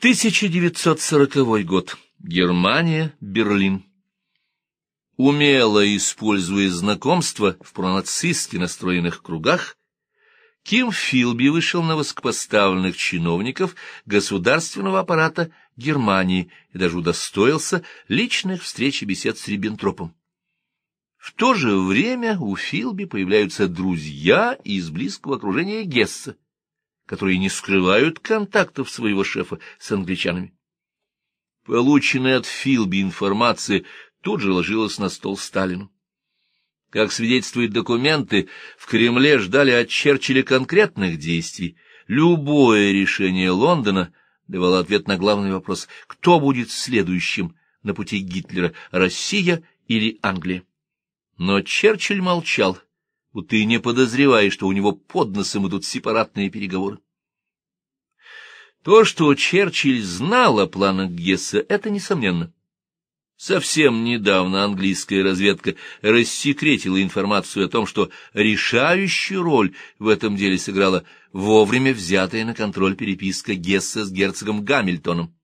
1940 год. Германия, Берлин. Умело используя знакомство в пронацистски настроенных кругах, Ким Филби вышел на высокопоставленных чиновников государственного аппарата Германии и даже удостоился личных встреч и бесед с Риббентропом. В то же время у Филби появляются друзья из близкого окружения Гесса, которые не скрывают контактов своего шефа с англичанами. Полученная от Филби информация тут же ложилась на стол Сталину. Как свидетельствуют документы, в Кремле ждали от Черчилля конкретных действий. Любое решение Лондона давало ответ на главный вопрос, кто будет следующим на пути Гитлера, Россия или Англия. Но Черчилль молчал будто и не подозревая, что у него под носом идут сепаратные переговоры. То, что Черчилль знал о планах Гесса, это несомненно. Совсем недавно английская разведка рассекретила информацию о том, что решающую роль в этом деле сыграла вовремя взятая на контроль переписка Гесса с герцогом Гамильтоном.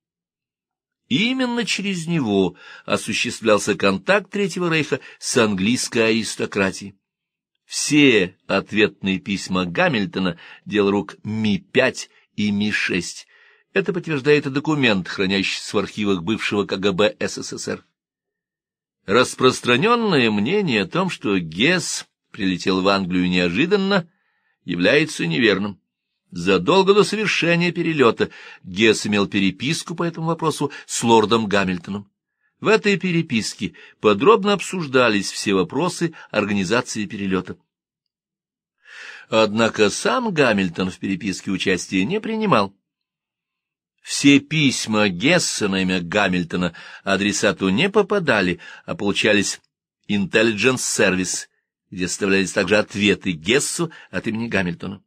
Именно через него осуществлялся контакт Третьего Рейха с английской аристократией. Все ответные письма Гамильтона — дело рук Ми-5 и Ми-6. Это подтверждает и документ, хранящийся в архивах бывшего КГБ СССР. Распространенное мнение о том, что Гесс прилетел в Англию неожиданно, является неверным. Задолго до совершения перелета Гесс имел переписку по этому вопросу с лордом Гамильтоном. В этой переписке подробно обсуждались все вопросы организации перелета. Однако сам Гамильтон в переписке участия не принимал. Все письма Гесса на имя Гамильтона адресату не попадали, а получались Intelligence Service, где оставлялись также ответы Гессу от имени Гамильтона.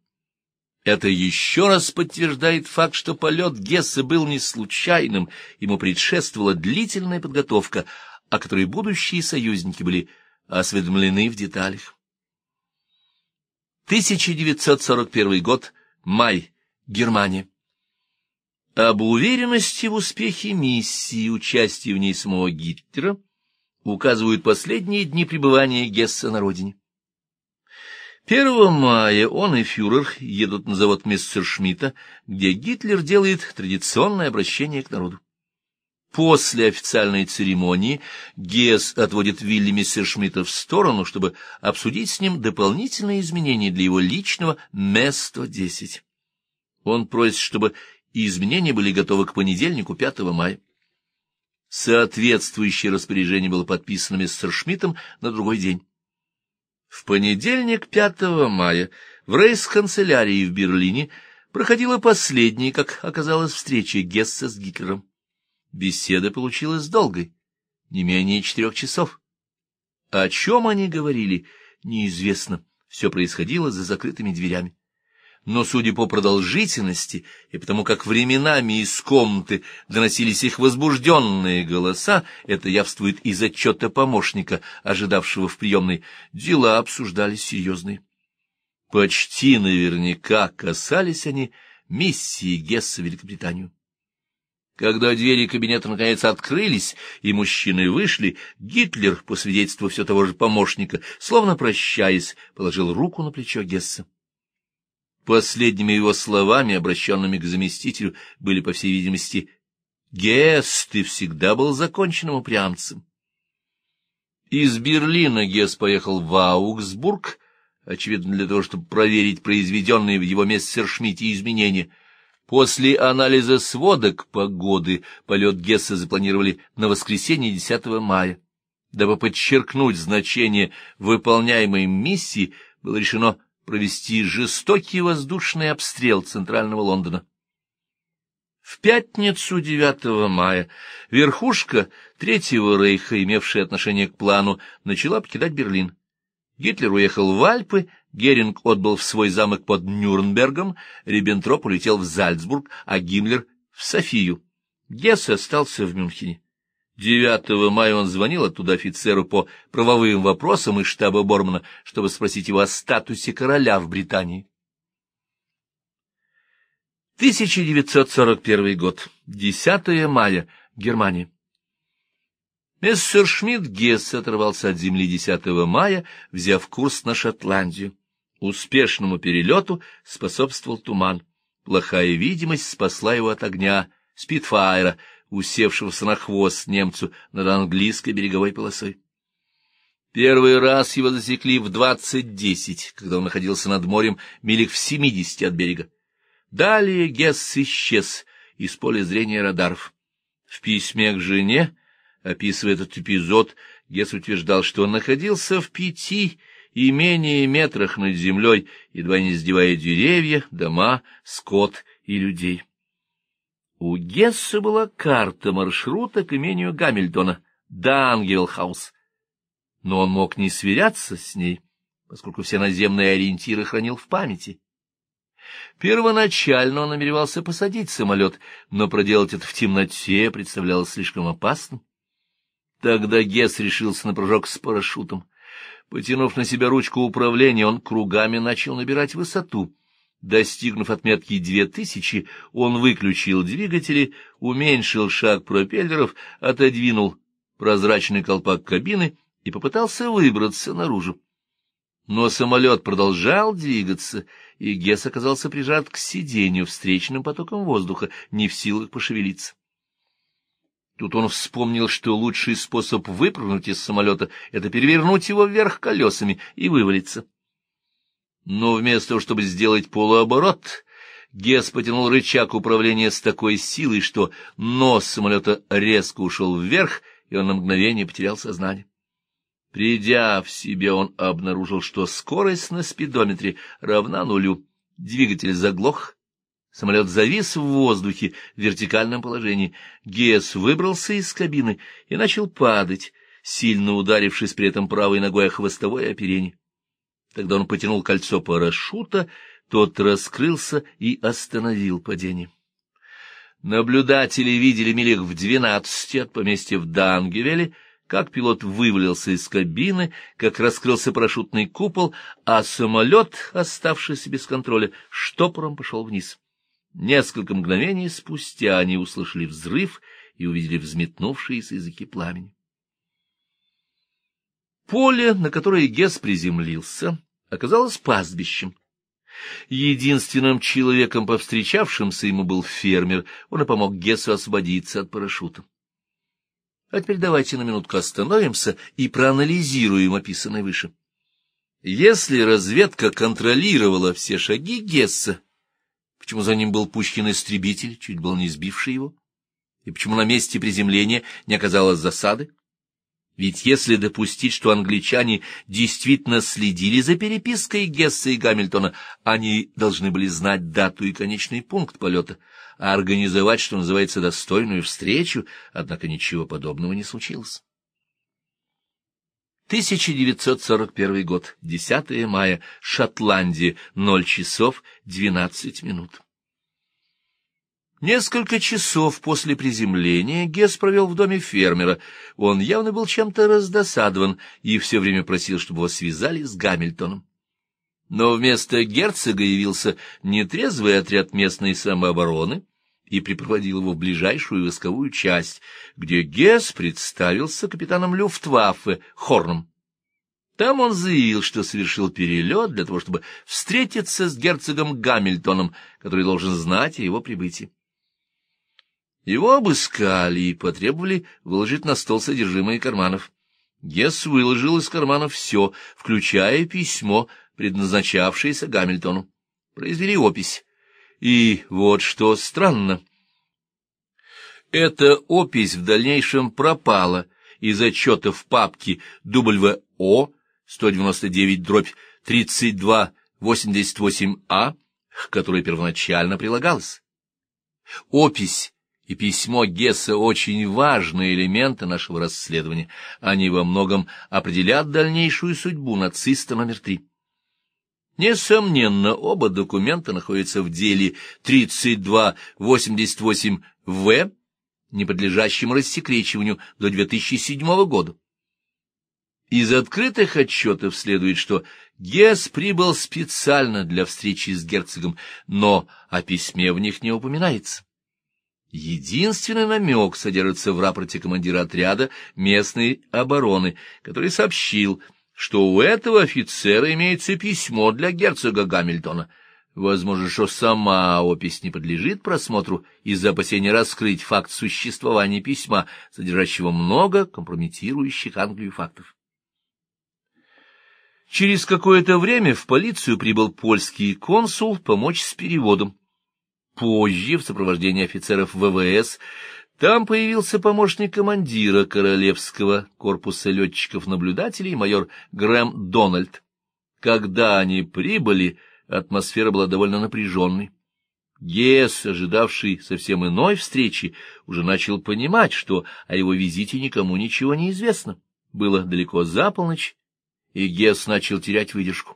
Это еще раз подтверждает факт, что полет Гесса был не случайным, ему предшествовала длительная подготовка, о которой будущие союзники были осведомлены в деталях. 1941 год, май, Германия. Об уверенности в успехе миссии и участии в ней самого Гитлера указывают последние дни пребывания Гесса на родине. 1 мая он и фюрер едут на завод Мессершмитта, где Гитлер делает традиционное обращение к народу. После официальной церемонии Гесс отводит Вилли Мессершмитта в сторону, чтобы обсудить с ним дополнительные изменения для его личного МЭС-110. Он просит, чтобы изменения были готовы к понедельнику 5 мая. Соответствующее распоряжение было подписано Мессершмиттом на другой день. В понедельник, 5 мая, в рейс-канцелярии в Берлине проходила последняя, как оказалось, встреча Гесса с Гитлером. Беседа получилась долгой, не менее четырех часов. О чем они говорили, неизвестно, все происходило за закрытыми дверями но, судя по продолжительности и потому как временами из комнаты доносились их возбужденные голоса, это явствует из отчета помощника, ожидавшего в приемной, дела обсуждались серьезные. Почти наверняка касались они миссии Гесса в Великобританию. Когда двери кабинета наконец открылись, и мужчины вышли, Гитлер, по свидетельству все того же помощника, словно прощаясь, положил руку на плечо Гесса. Последними его словами, обращенными к заместителю, были, по всей видимости, «Гесс, ты всегда был законченным упрямцем». Из Берлина Гесс поехал в Аугсбург, очевидно, для того, чтобы проверить произведенные в его мессершмитте изменения. После анализа сводок погоды полет Гесса запланировали на воскресенье 10 мая. Дабы подчеркнуть значение выполняемой миссии, было решено провести жестокий воздушный обстрел центрального Лондона. В пятницу 9 мая верхушка Третьего Рейха, имевшая отношение к плану, начала покидать Берлин. Гитлер уехал в Альпы, Геринг отбыл в свой замок под Нюрнбергом, Риббентроп улетел в Зальцбург, а Гиммлер — в Софию. Гесс остался в Мюнхене. 9 мая он звонил оттуда офицеру по правовым вопросам из штаба Бормана, чтобы спросить его о статусе короля в Британии. 1941 год. 10 мая. Германия. Мессершмитт Гесс оторвался от земли 10 мая, взяв курс на Шотландию. Успешному перелету способствовал туман. Плохая видимость спасла его от огня Спитфайра, усевшегося на хвост немцу над английской береговой полосой. Первый раз его засекли в двадцать десять, когда он находился над морем милях в семидесяти от берега. Далее Гесс исчез из поля зрения радаров. В письме к жене, описывая этот эпизод, Гесс утверждал, что он находился в пяти и менее метрах над землей, едва не сдевая деревья, дома, скот и людей. У Гесса была карта маршрута к имению Гамильтона, Дангелхаус, но он мог не сверяться с ней, поскольку все наземные ориентиры хранил в памяти. Первоначально он намеревался посадить самолет, но проделать это в темноте представлялось слишком опасным. Тогда Гесс решился на прыжок с парашютом. Потянув на себя ручку управления, он кругами начал набирать высоту. Достигнув отметки две тысячи, он выключил двигатели, уменьшил шаг пропеллеров, отодвинул прозрачный колпак кабины и попытался выбраться наружу. Но самолет продолжал двигаться, и Гесс оказался прижат к сиденью встречным потоком воздуха, не в силах пошевелиться. Тут он вспомнил, что лучший способ выпрыгнуть из самолета — это перевернуть его вверх колесами и вывалиться. Но вместо того, чтобы сделать полуоборот, Гесс потянул рычаг управления с такой силой, что нос самолета резко ушел вверх, и он на мгновение потерял сознание. Придя в себя, он обнаружил, что скорость на спидометре равна нулю. Двигатель заглох, самолет завис в воздухе в вертикальном положении. Гес выбрался из кабины и начал падать, сильно ударившись при этом правой ногой о хвостовое оперение. Тогда он потянул кольцо парашюта, тот раскрылся и остановил падение. Наблюдатели видели милях в двенадцати от поместья в Дангевеле, как пилот вывалился из кабины, как раскрылся парашютный купол, а самолет, оставшийся без контроля, штопором пошел вниз. Несколько мгновений спустя они услышали взрыв и увидели взметнувшиеся языки пламени. Поле, на которое Гес приземлился, оказалось пастбищем. Единственным человеком, повстречавшимся ему, был фермер. Он и помог Гесу освободиться от парашюта. А теперь давайте на минутку остановимся и проанализируем описанное выше. Если разведка контролировала все шаги Гесса, почему за ним был пущен истребитель, чуть был не сбивший его, и почему на месте приземления не оказалось засады? Ведь если допустить, что англичане действительно следили за перепиской Гесса и Гамильтона, они должны были знать дату и конечный пункт полета, а организовать, что называется, достойную встречу, однако ничего подобного не случилось. 1941 год, 10 мая, Шотландия, 0 часов 12 минут. Несколько часов после приземления Гес провел в доме фермера. Он явно был чем-то раздосадован и все время просил, чтобы его связали с Гамильтоном. Но вместо герцога явился нетрезвый отряд местной самообороны и припроводил его в ближайшую восковую часть, где Гес представился капитаном Люфтваффе Хорном. Там он заявил, что совершил перелет для того, чтобы встретиться с герцогом Гамильтоном, который должен знать о его прибытии. Его обыскали и потребовали выложить на стол содержимое карманов. Гесс выложил из карманов все, включая письмо, предназначавшееся Гамильтону. Произвели опись. И вот что странно. Эта опись в дальнейшем пропала из отчетов папки WO 199 дробь 3288А, к которой первоначально прилагалась. Опись и письмо Гесса очень важные элементы нашего расследования. Они во многом определят дальнейшую судьбу нациста номер три. Несомненно, оба документа находятся в деле 3288-В, не подлежащем рассекречиванию до 2007 года. Из открытых отчетов следует, что Гесс прибыл специально для встречи с герцогом, но о письме в них не упоминается. Единственный намек содержится в рапорте командира отряда местной обороны, который сообщил, что у этого офицера имеется письмо для герцога Гамильтона. Возможно, что сама опись не подлежит просмотру из-за опасения раскрыть факт существования письма, содержащего много компрометирующих Англию фактов. Через какое-то время в полицию прибыл польский консул помочь с переводом. Позже, в сопровождении офицеров ВВС, там появился помощник командира Королевского корпуса летчиков-наблюдателей майор Грэм Дональд. Когда они прибыли, атмосфера была довольно напряженной. Гесс, ожидавший совсем иной встречи, уже начал понимать, что о его визите никому ничего не известно. Было далеко за полночь, и Гесс начал терять выдержку.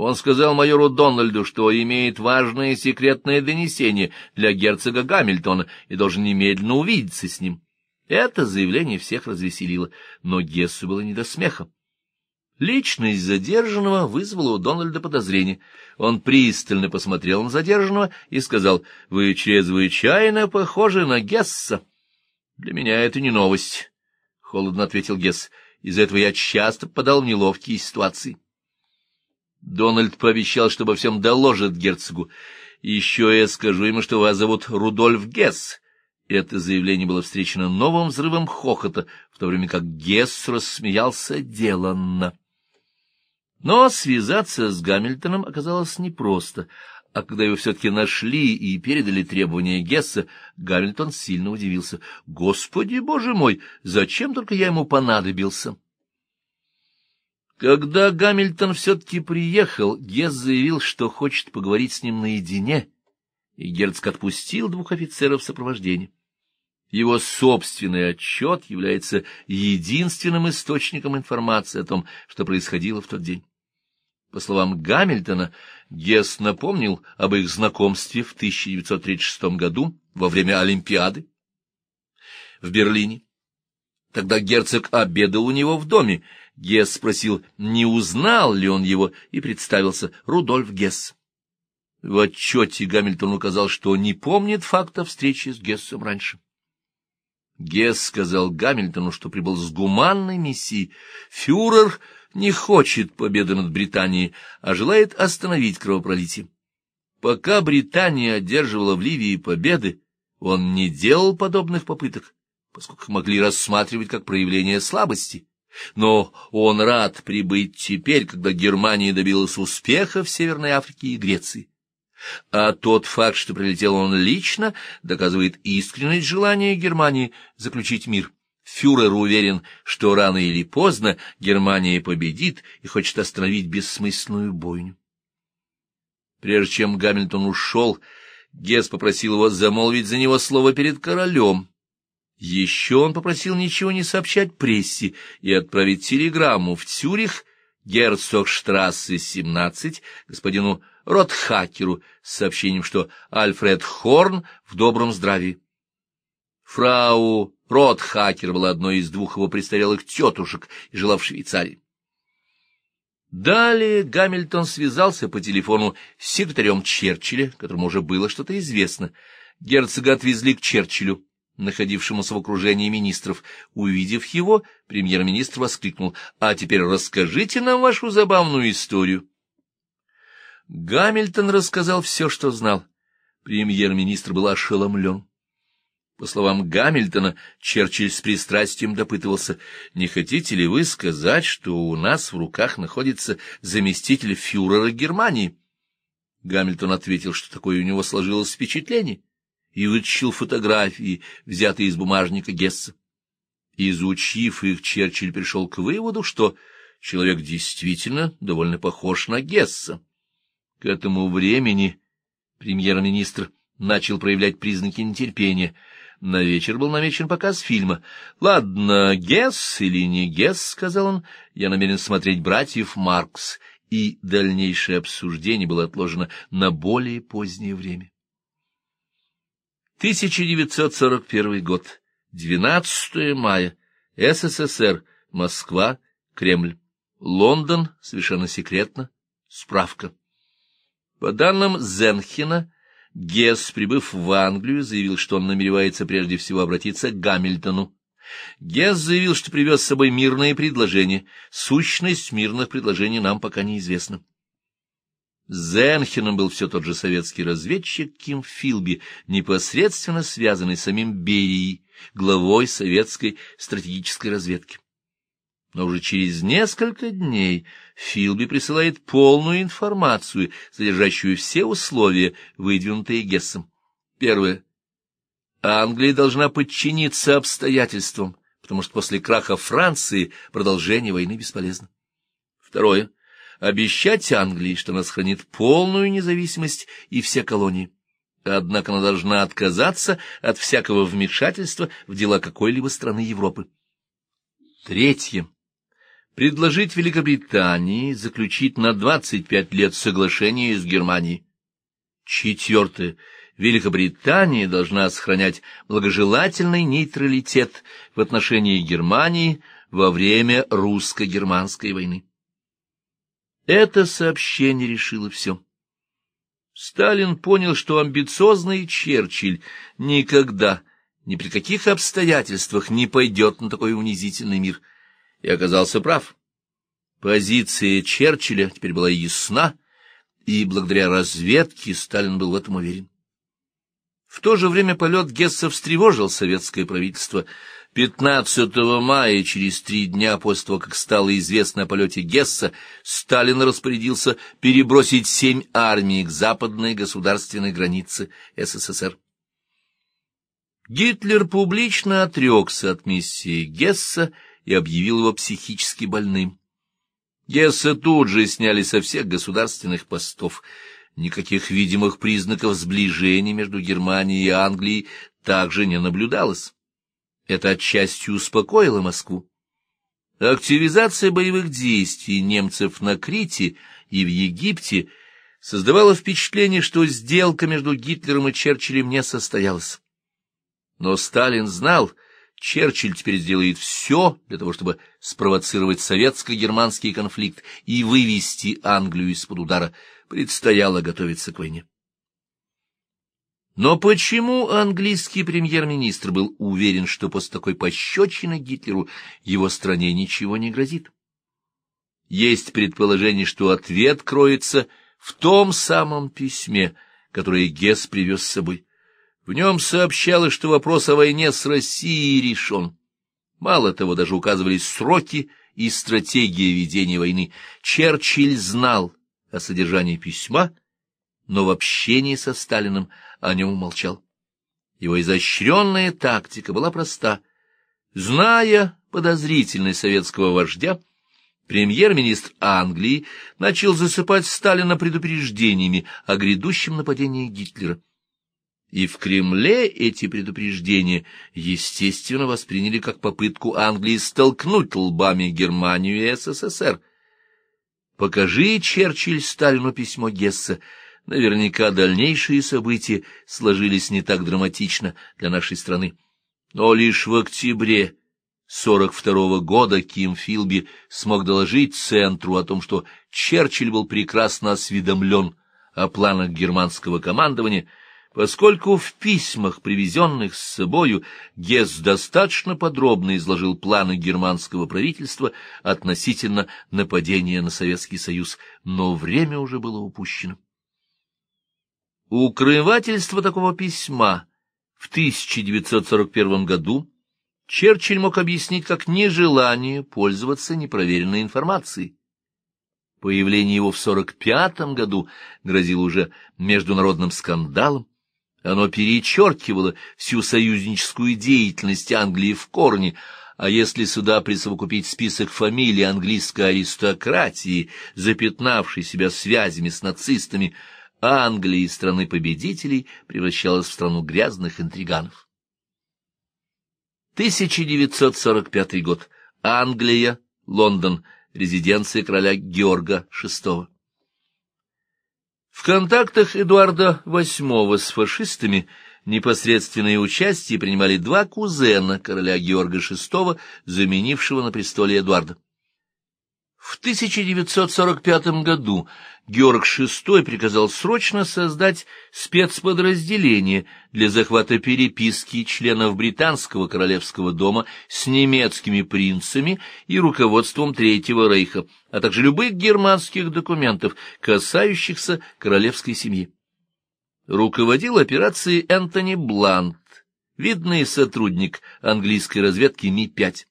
Он сказал майору Дональду, что имеет важное секретное донесение для герцога Гамильтона и должен немедленно увидеться с ним. Это заявление всех развеселило, но Гессу было не до смеха. Личность задержанного вызвала у Дональда подозрение. Он пристально посмотрел на задержанного и сказал, «Вы чрезвычайно похожи на Гесса». «Для меня это не новость», — холодно ответил Гесс. Из-за этого я часто попадал в неловкие ситуации. Дональд пообещал, что обо всем доложит герцогу. Еще я скажу ему, что вас зовут Рудольф Гесс. Это заявление было встречено новым взрывом хохота, в то время как Гесс рассмеялся деланно. Но связаться с Гамильтоном оказалось непросто, а когда его все-таки нашли и передали требования Гесса, Гамильтон сильно удивился. «Господи, боже мой, зачем только я ему понадобился?» Когда Гамильтон все-таки приехал, Гесс заявил, что хочет поговорить с ним наедине, и Герцог отпустил двух офицеров сопровождения. Его собственный отчет является единственным источником информации о том, что происходило в тот день. По словам Гамильтона, Гесс напомнил об их знакомстве в 1936 году во время Олимпиады в Берлине. Тогда герцог обедал у него в доме. Гесс спросил, не узнал ли он его, и представился Рудольф Гесс. В отчете Гамильтон указал, что не помнит факта встречи с Гессом раньше. Гесс сказал Гамильтону, что прибыл с гуманной миссией. Фюрер не хочет победы над Британией, а желает остановить кровопролитие. Пока Британия одерживала в Ливии победы, он не делал подобных попыток, поскольку могли рассматривать как проявление слабости. Но он рад прибыть теперь, когда Германия добилась успеха в Северной Африке и Греции. А тот факт, что прилетел он лично, доказывает искренность желания Германии заключить мир. Фюрер уверен, что рано или поздно Германия победит и хочет остановить бессмысленную бойню. Прежде чем Гамильтон ушел, Гесс попросил его замолвить за него слово перед королем. Еще он попросил ничего не сообщать прессе и отправить телеграмму в Цюрих, Герцогштрассе, 17, господину Ротхакеру с сообщением, что Альфред Хорн в добром здравии. Фрау Ротхакер была одной из двух его престарелых тетушек и жила в Швейцарии. Далее Гамильтон связался по телефону с секретарем Черчилля, которому уже было что-то известно. Герцога отвезли к Черчиллю, находившемуся в окружении министров. Увидев его, премьер-министр воскликнул, «А теперь расскажите нам вашу забавную историю». Гамильтон рассказал все, что знал. Премьер-министр был ошеломлен. По словам Гамильтона, Черчилль с пристрастием допытывался, не хотите ли вы сказать, что у нас в руках находится заместитель фюрера Германии? Гамильтон ответил, что такое у него сложилось впечатление, и вытащил фотографии, взятые из бумажника Гесса. Изучив их, Черчилль пришел к выводу, что человек действительно довольно похож на Гесса. К этому времени премьер-министр начал проявлять признаки нетерпения — на вечер был намечен показ фильма. «Ладно, Гесс или не Гесс», — сказал он, — «я намерен смотреть «Братьев Маркс», и дальнейшее обсуждение было отложено на более позднее время. 1941 год, 12 мая, СССР, Москва, Кремль. Лондон, совершенно секретно. Справка. По данным Зенхена, Гесс, прибыв в Англию, заявил, что он намеревается прежде всего обратиться к Гамильтону. Гесс заявил, что привез с собой мирные предложения. Сущность мирных предложений нам пока неизвестна. Зенхеном был все тот же советский разведчик Ким Филби, непосредственно связанный с самим Берией, главой советской стратегической разведки. Но уже через несколько дней Филби присылает полную информацию, содержащую все условия, выдвинутые Гессом. Первое. Англия должна подчиниться обстоятельствам, потому что после краха Франции продолжение войны бесполезно. Второе. Обещать Англии, что она сохранит полную независимость и все колонии. Однако она должна отказаться от всякого вмешательства в дела какой-либо страны Европы. Третье предложить Великобритании заключить на 25 лет соглашение с Германией. Четвертое. Великобритания должна сохранять благожелательный нейтралитет в отношении Германии во время русско-германской войны. Это сообщение решило все. Сталин понял, что амбициозный Черчилль никогда, ни при каких обстоятельствах не пойдет на такой унизительный мир — и оказался прав. Позиция Черчилля теперь была ясна, и благодаря разведке Сталин был в этом уверен. В то же время полет Гесса встревожил советское правительство. 15 мая, через три дня после того, как стало известно о полете Гесса, Сталин распорядился перебросить семь армий к западной государственной границе СССР. Гитлер публично отрекся от миссии Гесса и объявил его психически больным. Гесса тут же сняли со всех государственных постов. Никаких видимых признаков сближения между Германией и Англией также не наблюдалось. Это отчасти успокоило Москву. Активизация боевых действий немцев на Крите и в Египте создавала впечатление, что сделка между Гитлером и Черчиллем не состоялась. Но Сталин знал, Черчилль теперь сделает все для того, чтобы спровоцировать советско-германский конфликт и вывести Англию из-под удара. Предстояло готовиться к войне. Но почему английский премьер-министр был уверен, что после такой пощечины Гитлеру его стране ничего не грозит? Есть предположение, что ответ кроется в том самом письме, которое Гесс привез с собой. В нем сообщалось, что вопрос о войне с Россией решен. Мало того, даже указывались сроки и стратегия ведения войны. Черчилль знал о содержании письма, но в общении со Сталиным о нем умолчал. Его изощренная тактика была проста. Зная подозрительность советского вождя, премьер-министр Англии начал засыпать Сталина предупреждениями о грядущем нападении Гитлера. И в Кремле эти предупреждения, естественно, восприняли как попытку Англии столкнуть лбами Германию и СССР. Покажи, Черчилль, Сталину письмо Гесса, наверняка дальнейшие события сложились не так драматично для нашей страны. Но лишь в октябре 42 -го года Ким Филби смог доложить Центру о том, что Черчилль был прекрасно осведомлен о планах германского командования, поскольку в письмах, привезенных с собою, Гесс достаточно подробно изложил планы германского правительства относительно нападения на Советский Союз, но время уже было упущено. Укрывательство такого письма в 1941 году Черчилль мог объяснить как нежелание пользоваться непроверенной информацией. Появление его в 1945 году грозило уже международным скандалом, оно перечеркивало всю союзническую деятельность Англии в корне, а если сюда присовокупить список фамилий английской аристократии, запятнавшей себя связями с нацистами, Англия из страны победителей превращалась в страну грязных интриганов. 1945 год. Англия, Лондон, резиденция короля Георга VI. В контактах Эдуарда VIII с фашистами непосредственное участие принимали два кузена короля Георга VI, заменившего на престоле Эдуарда. В 1945 году Георг VI приказал срочно создать спецподразделение для захвата переписки членов британского королевского дома с немецкими принцами и руководством Третьего Рейха, а также любых германских документов, касающихся королевской семьи. Руководил операцией Энтони Блант, видный сотрудник английской разведки Ми-5.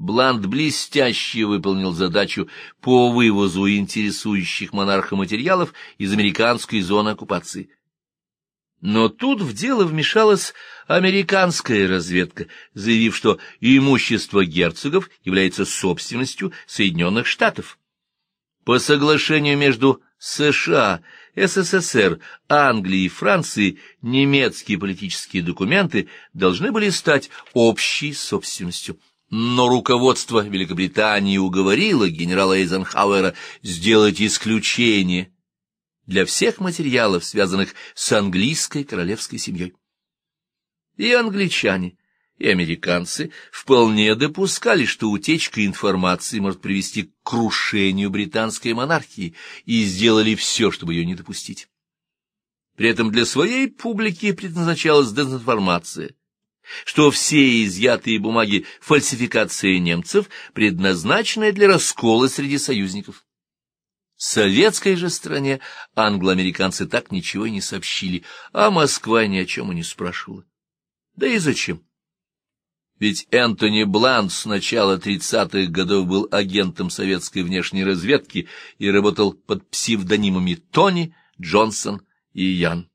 Блант блестяще выполнил задачу по вывозу интересующих монарха материалов из американской зоны оккупации. Но тут в дело вмешалась американская разведка, заявив, что имущество герцогов является собственностью Соединенных Штатов. По соглашению между США, СССР, Англией и Францией немецкие политические документы должны были стать общей собственностью. Но руководство Великобритании уговорило генерала Эйзенхауэра сделать исключение для всех материалов, связанных с английской королевской семьей. И англичане, и американцы вполне допускали, что утечка информации может привести к крушению британской монархии, и сделали все, чтобы ее не допустить. При этом для своей публики предназначалась дезинформация, что все изъятые бумаги фальсификации немцев, предназначенные для раскола среди союзников. Советской же стране англоамериканцы так ничего и не сообщили, а Москва ни о чем и не спрашивала. Да и зачем? Ведь Энтони Блант с начала 30-х годов был агентом советской внешней разведки и работал под псевдонимами Тони, Джонсон и Ян.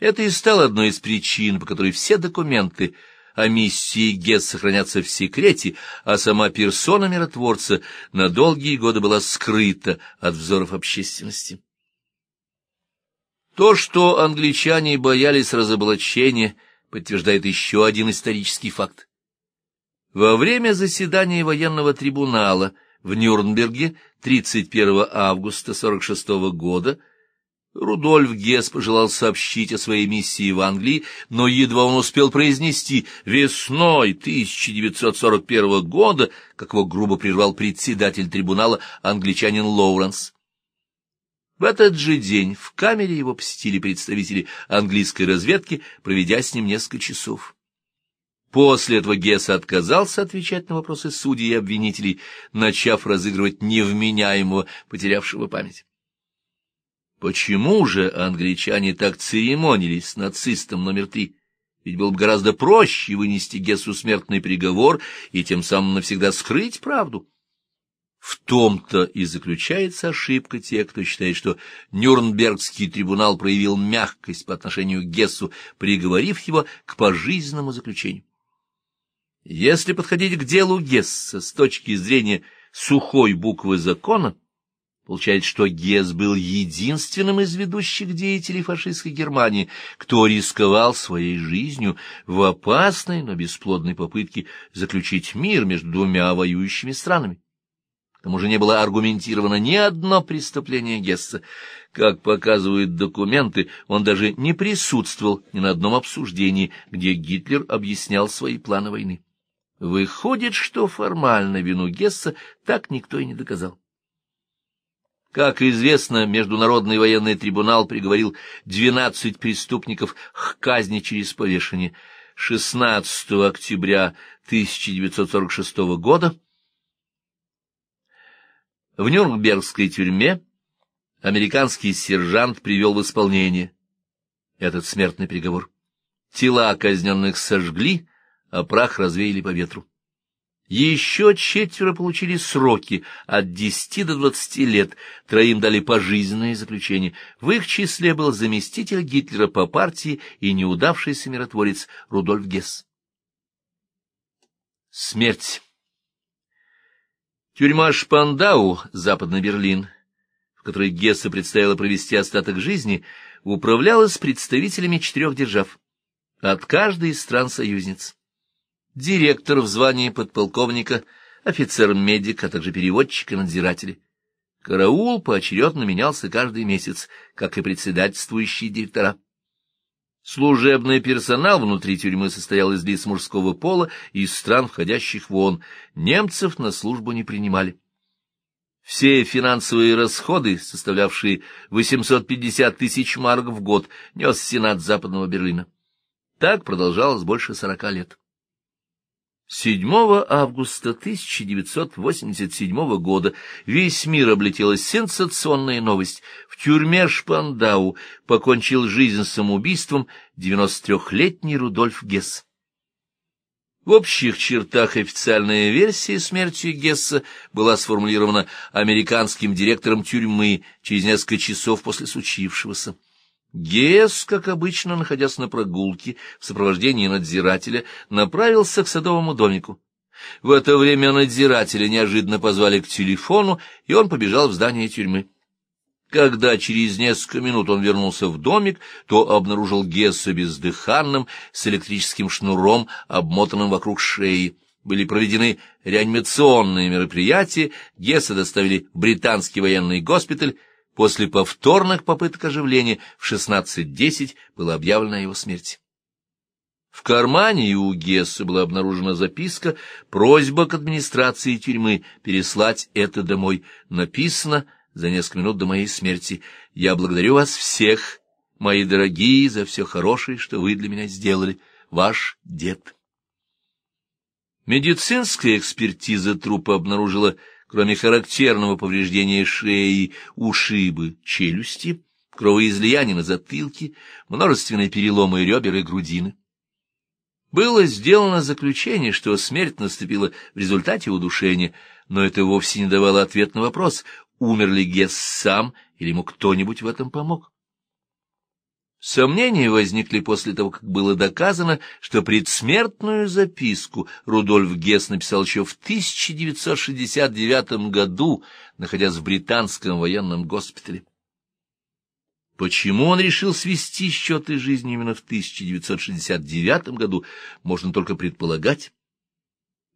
Это и стало одной из причин, по которой все документы о миссии ГЕС сохранятся в секрете, а сама персона миротворца на долгие годы была скрыта от взоров общественности. То, что англичане боялись разоблачения, подтверждает еще один исторический факт. Во время заседания военного трибунала в Нюрнберге 31 августа 46 года Рудольф Гесс пожелал сообщить о своей миссии в Англии, но едва он успел произнести «весной 1941 года», как его грубо прервал председатель трибунала англичанин Лоуренс. В этот же день в камере его посетили представители английской разведки, проведя с ним несколько часов. После этого Гесс отказался отвечать на вопросы судей и обвинителей, начав разыгрывать невменяемого, потерявшего память. Почему же англичане так церемонились с нацистом номер три? Ведь было бы гораздо проще вынести Гессу смертный приговор и тем самым навсегда скрыть правду. В том-то и заключается ошибка тех, кто считает, что Нюрнбергский трибунал проявил мягкость по отношению к Гессу, приговорив его к пожизненному заключению. Если подходить к делу Гесса с точки зрения сухой буквы закона, Получается, что Гесс был единственным из ведущих деятелей фашистской Германии, кто рисковал своей жизнью в опасной, но бесплодной попытке заключить мир между двумя воюющими странами. К тому же не было аргументировано ни одно преступление Гесса. Как показывают документы, он даже не присутствовал ни на одном обсуждении, где Гитлер объяснял свои планы войны. Выходит, что формально вину Гесса так никто и не доказал. Как известно, Международный военный трибунал приговорил 12 преступников к казни через повешение. 16 октября 1946 года в Нюрнбергской тюрьме американский сержант привел в исполнение этот смертный приговор. Тела казненных сожгли, а прах развеяли по ветру. Еще четверо получили сроки от десяти до двадцати лет, троим дали пожизненное заключение. В их числе был заместитель Гитлера по партии и неудавшийся миротворец Рудольф Гесс. Смерть. Тюрьма Шпандау, Западный Берлин, в которой Гесса предстояло провести остаток жизни, управлялась представителями четырех держав, от каждой из стран-союзниц директор в звании подполковника, офицер-медик, а также переводчик и надзиратели. Караул поочередно менялся каждый месяц, как и председательствующие директора. Служебный персонал внутри тюрьмы состоял из лиц мужского пола и из стран, входящих в ООН. Немцев на службу не принимали. Все финансовые расходы, составлявшие 850 тысяч марок в год, нес Сенат Западного Берлина. Так продолжалось больше сорока лет. 7 августа 1987 года весь мир облетела сенсационная новость. В тюрьме Шпандау покончил жизнь самоубийством 93-летний Рудольф Гесс. В общих чертах официальная версия смерти Гесса была сформулирована американским директором тюрьмы через несколько часов после случившегося. Гесс, как обычно, находясь на прогулке в сопровождении надзирателя, направился к садовому домику. В это время надзирателя неожиданно позвали к телефону, и он побежал в здание тюрьмы. Когда через несколько минут он вернулся в домик, то обнаружил Гесса бездыханным, с электрическим шнуром, обмотанным вокруг шеи. Были проведены реанимационные мероприятия, Гесса доставили в британский военный госпиталь, После повторных попыток оживления в 16.10 было объявлено о его смерти. В кармане у Гесса была обнаружена записка, просьба к администрации тюрьмы переслать это домой. Написано за несколько минут до моей смерти. «Я благодарю вас всех, мои дорогие, за все хорошее, что вы для меня сделали. Ваш дед». Медицинская экспертиза трупа обнаружила кроме характерного повреждения шеи, ушибы, челюсти, кровоизлияния на затылке, множественные переломы ребер и грудины. Было сделано заключение, что смерть наступила в результате удушения, но это вовсе не давало ответ на вопрос, умер ли Гесс сам или ему кто-нибудь в этом помог. Сомнения возникли после того, как было доказано, что предсмертную записку Рудольф Гесс написал еще в 1969 году, находясь в британском военном госпитале. Почему он решил свести счеты жизни именно в 1969 году, можно только предполагать.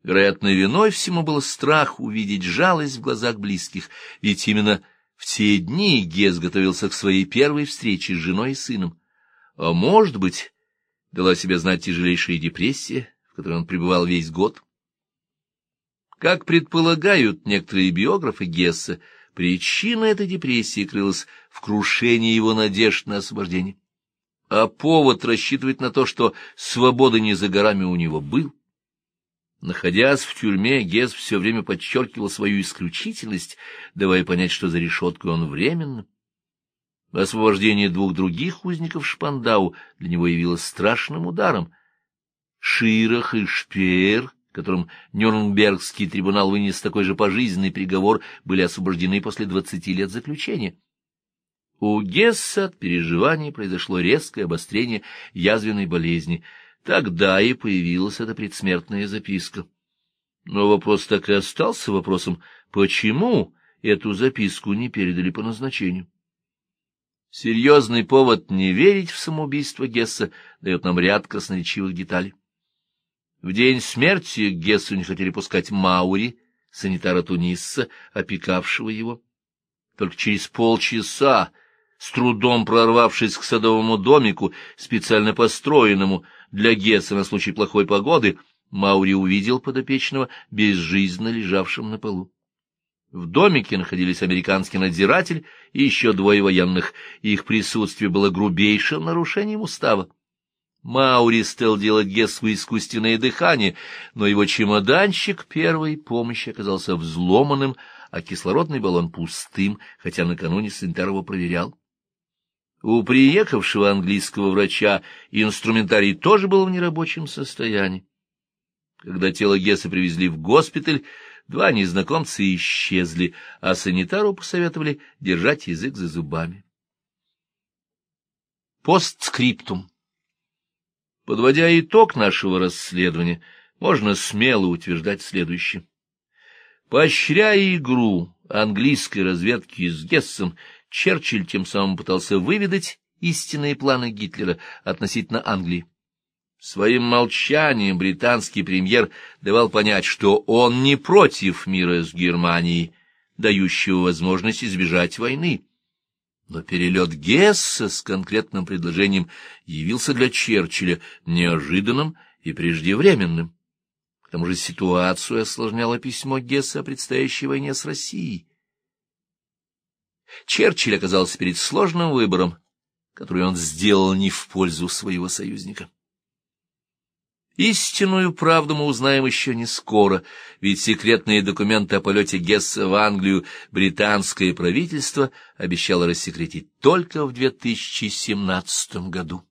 Вероятно, виной всему был страх увидеть жалость в глазах близких, ведь именно в те дни Гес готовился к своей первой встрече с женой и сыном. А может быть, дала себя знать тяжелейшая депрессия, в которой он пребывал весь год. Как предполагают некоторые биографы Гесса, причина этой депрессии крылась в крушении его надежд на освобождение. А повод рассчитывать на то, что свобода не за горами у него был. Находясь в тюрьме, Гесс все время подчеркивал свою исключительность, давая понять, что за решеткой он временно. Освобождение двух других узников Шпандау для него явилось страшным ударом. Ширах и Шпеер, которым Нюрнбергский трибунал вынес такой же пожизненный приговор, были освобождены после двадцати лет заключения. У Гесса от переживаний произошло резкое обострение язвенной болезни — Тогда и появилась эта предсмертная записка. Но вопрос так и остался вопросом, почему эту записку не передали по назначению. Серьезный повод не верить в самоубийство Гесса дает нам ряд красноречивых деталей. В день смерти Гессу не хотели пускать Маури, санитара Тунисса, опекавшего его. Только через полчаса, с трудом прорвавшись к садовому домику, специально построенному для Гесса на случай плохой погоды, Маури увидел подопечного безжизненно лежавшим на полу. В домике находились американский надзиратель и еще двое военных, их присутствие было грубейшим нарушением устава. Маури стал делать Гессу искусственное дыхание, но его чемоданчик первой помощи оказался взломанным, а кислородный баллон пустым, хотя накануне санитар его проверял. У приехавшего английского врача инструментарий тоже был в нерабочем состоянии. Когда тело Гесса привезли в госпиталь, два незнакомца исчезли, а санитару посоветовали держать язык за зубами. Постскриптум Подводя итог нашего расследования, можно смело утверждать следующее. Поощряя игру английской разведки с Гессом, Черчилль тем самым пытался выведать истинные планы Гитлера относительно Англии. Своим молчанием британский премьер давал понять, что он не против мира с Германией, дающего возможность избежать войны. Но перелет Гесса с конкретным предложением явился для Черчилля неожиданным и преждевременным. К тому же ситуацию осложняло письмо Гесса о предстоящей войне с Россией. Черчилль оказался перед сложным выбором, который он сделал не в пользу своего союзника. Истинную правду мы узнаем еще не скоро, ведь секретные документы о полете Гесса в Англию британское правительство обещало рассекретить только в 2017 году.